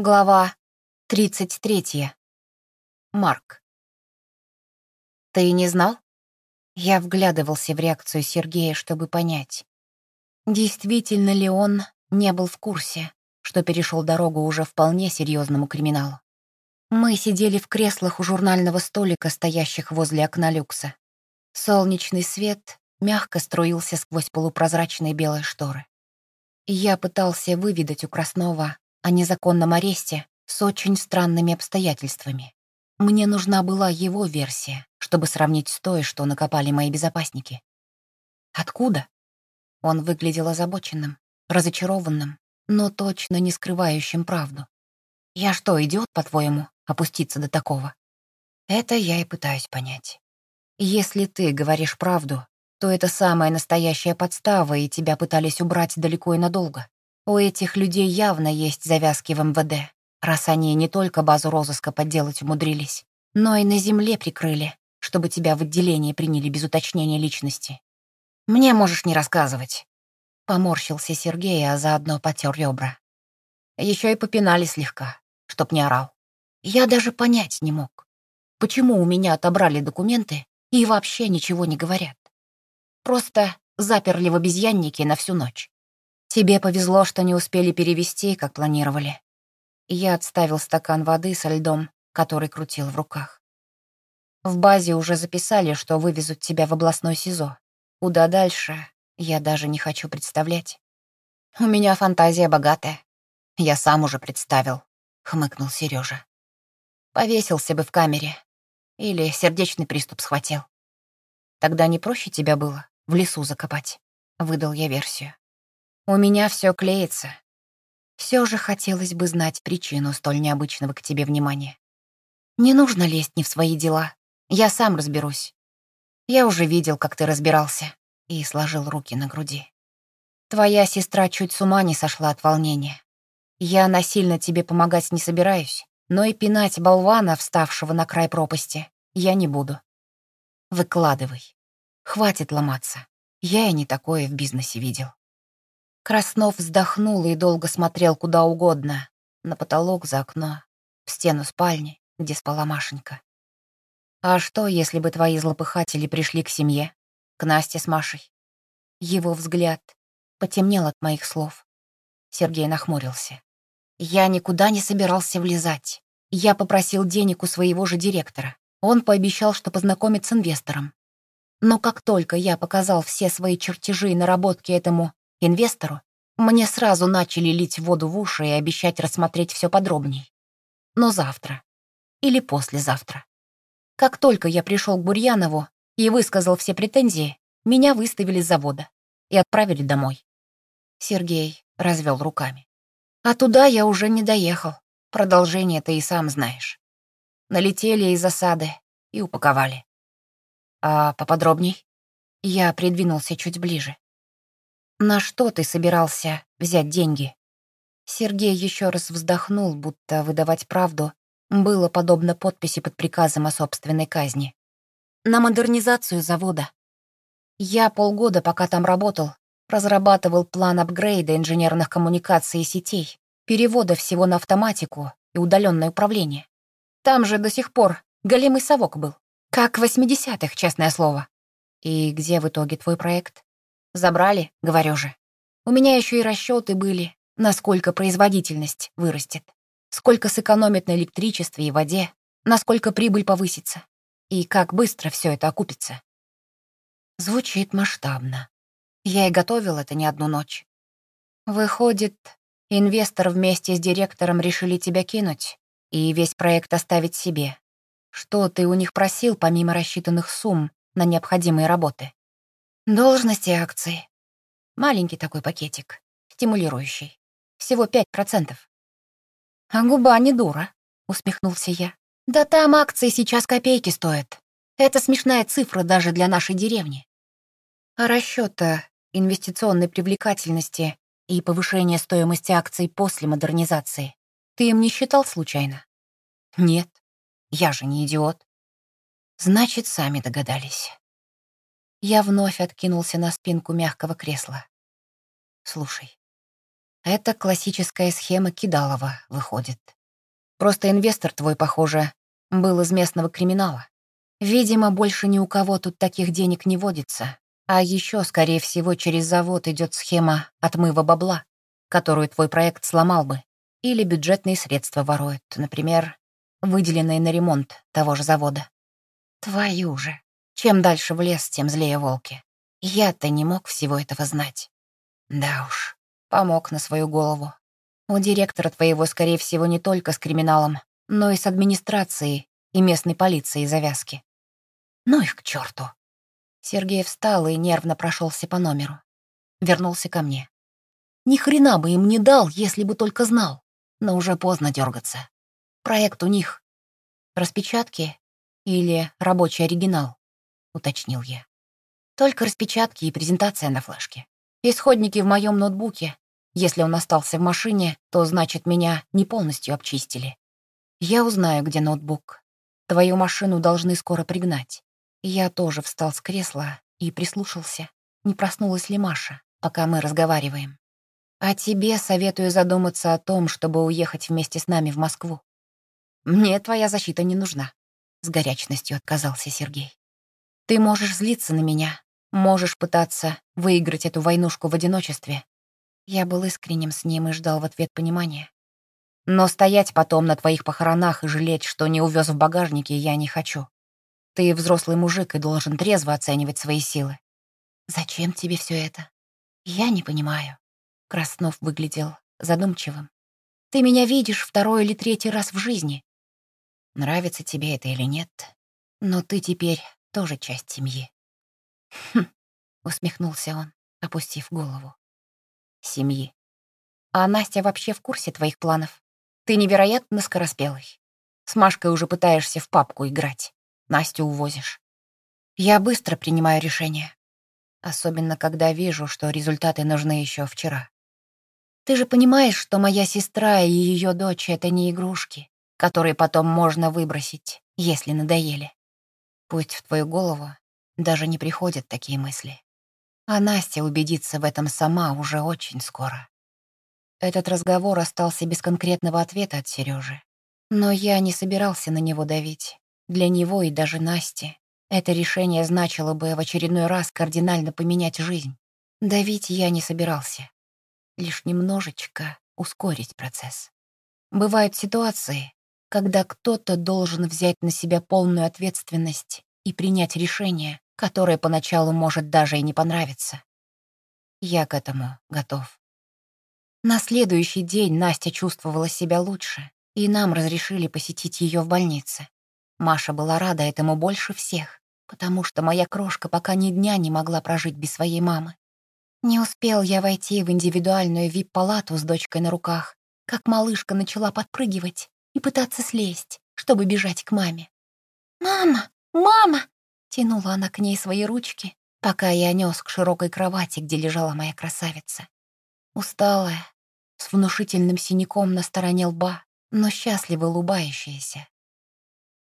Глава 33. Марк. «Ты не знал?» Я вглядывался в реакцию Сергея, чтобы понять, действительно ли он не был в курсе, что перешел дорогу уже вполне серьезному криминалу. Мы сидели в креслах у журнального столика, стоящих возле окна люкса. Солнечный свет мягко струился сквозь полупрозрачные белые шторы. Я пытался выведать у Краснова о незаконном аресте с очень странными обстоятельствами. Мне нужна была его версия, чтобы сравнить с той, что накопали мои безопасники. Откуда? Он выглядел озабоченным, разочарованным, но точно не скрывающим правду. Я что, идиот, по-твоему, опуститься до такого? Это я и пытаюсь понять. Если ты говоришь правду, то это самая настоящая подстава, и тебя пытались убрать далеко и надолго. У этих людей явно есть завязки в МВД, раз они не только базу розыска подделать умудрились, но и на земле прикрыли, чтобы тебя в отделение приняли без уточнения личности. Мне можешь не рассказывать. Поморщился Сергей, а заодно потер ребра. Еще и попинали слегка, чтоб не орал. Я даже понять не мог, почему у меня отобрали документы и вообще ничего не говорят. Просто заперли в обезьяннике на всю ночь. Тебе повезло, что не успели перевести, как планировали. Я отставил стакан воды со льдом, который крутил в руках. В базе уже записали, что вывезут тебя в областной СИЗО. Куда дальше, я даже не хочу представлять. У меня фантазия богатая. Я сам уже представил, хмыкнул Сережа. Повесился бы в камере. Или сердечный приступ схватил. Тогда не проще тебя было в лесу закопать, выдал я версию. У меня все клеится. Все же хотелось бы знать причину столь необычного к тебе внимания. Не нужно лезть не в свои дела. Я сам разберусь. Я уже видел, как ты разбирался, и сложил руки на груди. Твоя сестра чуть с ума не сошла от волнения. Я насильно тебе помогать не собираюсь, но и пинать болвана, вставшего на край пропасти, я не буду. Выкладывай. Хватит ломаться. Я и не такое в бизнесе видел. Краснов вздохнул и долго смотрел куда угодно. На потолок, за окно, в стену спальни, где спала Машенька. «А что, если бы твои злопыхатели пришли к семье? К Насте с Машей?» Его взгляд потемнел от моих слов. Сергей нахмурился. «Я никуда не собирался влезать. Я попросил денег у своего же директора. Он пообещал, что познакомит с инвестором. Но как только я показал все свои чертежи и наработки этому инвестору, мне сразу начали лить воду в уши и обещать рассмотреть все подробней. Но завтра. Или послезавтра. Как только я пришел к Бурьянову и высказал все претензии, меня выставили с завода и отправили домой. Сергей развел руками. А туда я уже не доехал. Продолжение ты и сам знаешь. Налетели из засады и упаковали. А поподробней? Я придвинулся чуть ближе. «На что ты собирался взять деньги?» Сергей еще раз вздохнул, будто выдавать правду было подобно подписи под приказом о собственной казни. «На модернизацию завода. Я полгода, пока там работал, разрабатывал план апгрейда инженерных коммуникаций и сетей, перевода всего на автоматику и удаленное управление. Там же до сих пор големый совок был. Как в 80-х, честное слово. И где в итоге твой проект? Забрали, говорю же. У меня еще и расчеты были, насколько производительность вырастет, сколько сэкономит на электричестве и воде, насколько прибыль повысится, и как быстро все это окупится. Звучит масштабно. Я и готовил это не одну ночь. Выходит, инвестор вместе с директором решили тебя кинуть и весь проект оставить себе. Что ты у них просил, помимо рассчитанных сумм на необходимые работы? Должности акции. Маленький такой пакетик, стимулирующий. Всего пять процентов. А губа не дура, усмехнулся я. Да там акции сейчас копейки стоят. Это смешная цифра даже для нашей деревни. А расчета инвестиционной привлекательности и повышения стоимости акций после модернизации ты им не считал случайно? Нет, я же не идиот. Значит, сами догадались. Я вновь откинулся на спинку мягкого кресла. Слушай, Это классическая схема Кидалова, выходит. Просто инвестор твой, похоже, был из местного криминала. Видимо, больше ни у кого тут таких денег не водится. А еще, скорее всего, через завод идет схема отмыва бабла, которую твой проект сломал бы. Или бюджетные средства воруют, например, выделенные на ремонт того же завода. Твою же. Чем дальше в лес, тем злее волки. Я-то не мог всего этого знать. Да уж, помог на свою голову. У директора твоего, скорее всего, не только с криминалом, но и с администрацией и местной полицией завязки. Ну их к черту. Сергей встал и нервно прошелся по номеру. Вернулся ко мне. Ни хрена бы им не дал, если бы только знал. Но уже поздно дергаться. Проект у них. Распечатки или рабочий оригинал, уточнил я. Только распечатки и презентация на флешке. Исходники в моем ноутбуке. Если он остался в машине, то значит, меня не полностью обчистили. Я узнаю, где ноутбук. Твою машину должны скоро пригнать. Я тоже встал с кресла и прислушался, не проснулась ли Маша, пока мы разговариваем. А тебе советую задуматься о том, чтобы уехать вместе с нами в Москву. Мне твоя защита не нужна, — с горячностью отказался Сергей. Ты можешь злиться на меня, можешь пытаться выиграть эту войнушку в одиночестве. Я был искренним с ним и ждал в ответ понимания. Но стоять потом на твоих похоронах и жалеть, что не увез в багажнике, я не хочу. Ты взрослый мужик и должен трезво оценивать свои силы. Зачем тебе все это? Я не понимаю. Краснов выглядел задумчивым. «Ты меня видишь второй или третий раз в жизни. Нравится тебе это или нет, но ты теперь тоже часть семьи». «Хм», — усмехнулся он, опустив голову. «Семьи. А Настя вообще в курсе твоих планов? Ты невероятно скороспелый. С Машкой уже пытаешься в папку играть. Настю увозишь. Я быстро принимаю решение. Особенно, когда вижу, что результаты нужны еще вчера. Ты же понимаешь, что моя сестра и ее дочь — это не игрушки, которые потом можно выбросить, если надоели. Пусть в твою голову даже не приходят такие мысли. А Настя убедится в этом сама уже очень скоро. Этот разговор остался без конкретного ответа от Сережи. Но я не собирался на него давить. Для него и даже Насти это решение значило бы в очередной раз кардинально поменять жизнь. Давить я не собирался лишь немножечко ускорить процесс. Бывают ситуации, когда кто-то должен взять на себя полную ответственность и принять решение, которое поначалу может даже и не понравиться. Я к этому готов. На следующий день Настя чувствовала себя лучше, и нам разрешили посетить ее в больнице. Маша была рада этому больше всех, потому что моя крошка пока ни дня не могла прожить без своей мамы. Не успел я войти в индивидуальную вип-палату с дочкой на руках, как малышка начала подпрыгивать и пытаться слезть, чтобы бежать к маме. «Мама! Мама!» — тянула она к ней свои ручки, пока я нес к широкой кровати, где лежала моя красавица. Усталая, с внушительным синяком на стороне лба, но счастливо улыбающаяся.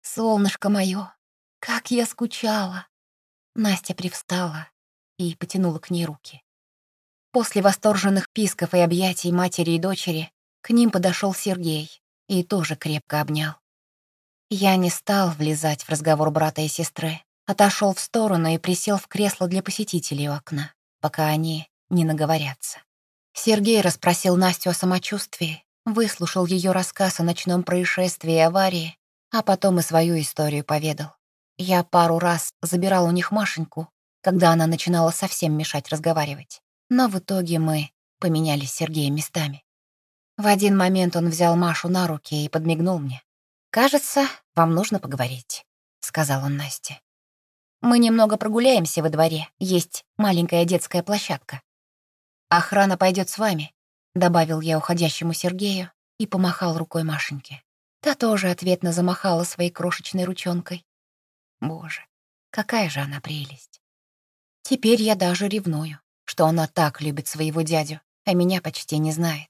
«Солнышко мое, как я скучала!» Настя привстала и потянула к ней руки. После восторженных писков и объятий матери и дочери к ним подошел Сергей и тоже крепко обнял. Я не стал влезать в разговор брата и сестры, отошел в сторону и присел в кресло для посетителей у окна, пока они не наговорятся. Сергей расспросил Настю о самочувствии, выслушал ее рассказ о ночном происшествии и аварии, а потом и свою историю поведал. Я пару раз забирал у них Машеньку, когда она начинала совсем мешать разговаривать. Но в итоге мы поменялись с Сергеем местами. В один момент он взял Машу на руки и подмигнул мне. «Кажется, вам нужно поговорить», — сказал он Насте. «Мы немного прогуляемся во дворе, есть маленькая детская площадка. Охрана пойдет с вами», — добавил я уходящему Сергею и помахал рукой Машеньке. Та тоже ответно замахала своей крошечной ручонкой. Боже, какая же она прелесть. Теперь я даже ревную что она так любит своего дядю, а меня почти не знает.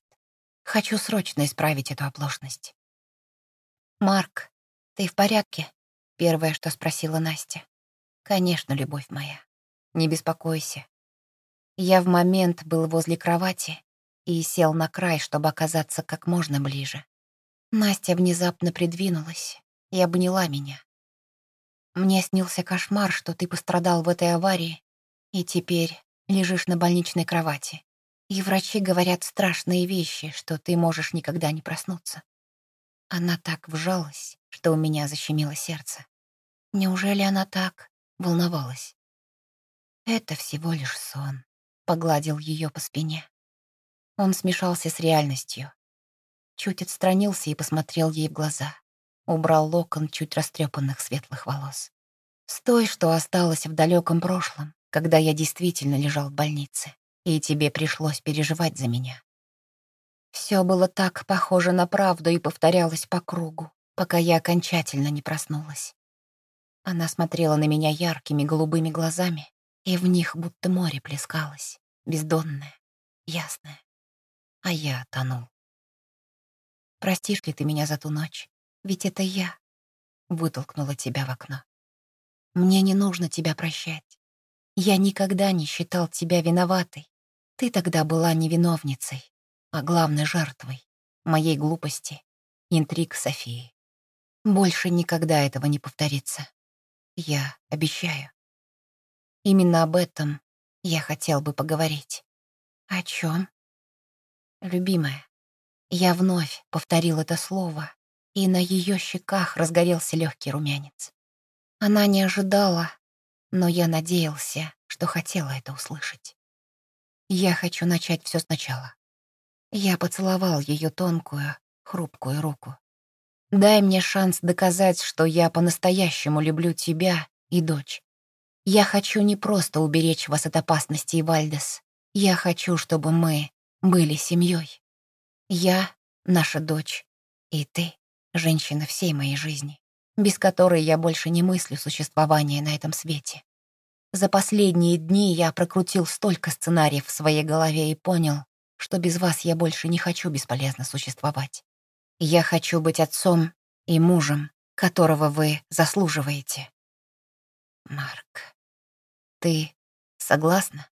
Хочу срочно исправить эту оплошность. «Марк, ты в порядке?» — первое, что спросила Настя. «Конечно, любовь моя. Не беспокойся. Я в момент был возле кровати и сел на край, чтобы оказаться как можно ближе. Настя внезапно придвинулась и обняла меня. Мне снился кошмар, что ты пострадал в этой аварии, и теперь лежишь на больничной кровати. И врачи говорят страшные вещи, что ты можешь никогда не проснуться. Она так вжалась, что у меня защемило сердце. Неужели она так волновалась? Это всего лишь сон, погладил ее по спине. Он смешался с реальностью. Чуть отстранился и посмотрел ей в глаза. Убрал локон чуть растрепанных светлых волос. С той, что осталось в далеком прошлом, когда я действительно лежал в больнице, и тебе пришлось переживать за меня. Все было так похоже на правду и повторялось по кругу, пока я окончательно не проснулась. Она смотрела на меня яркими голубыми глазами, и в них будто море плескалось, бездонное, ясное. А я тонул. Простишь ли ты меня за ту ночь? Ведь это я вытолкнула тебя в окно. Мне не нужно тебя прощать. Я никогда не считал тебя виноватой. Ты тогда была не виновницей, а главной жертвой моей глупости, интриг Софии. Больше никогда этого не повторится. Я обещаю. Именно об этом я хотел бы поговорить. О чем? Любимая, я вновь повторил это слово, и на ее щеках разгорелся легкий румянец. Она не ожидала, но я надеялся, что хотела это услышать. Я хочу начать все сначала. Я поцеловал ее тонкую, хрупкую руку. Дай мне шанс доказать, что я по-настоящему люблю тебя и дочь. Я хочу не просто уберечь вас от опасности, Вальдес. Я хочу, чтобы мы были семьей. Я, наша дочь, и ты, женщина всей моей жизни, без которой я больше не мыслю существования на этом свете. За последние дни я прокрутил столько сценариев в своей голове и понял, что без вас я больше не хочу бесполезно существовать. Я хочу быть отцом и мужем, которого вы заслуживаете. Марк, ты согласна?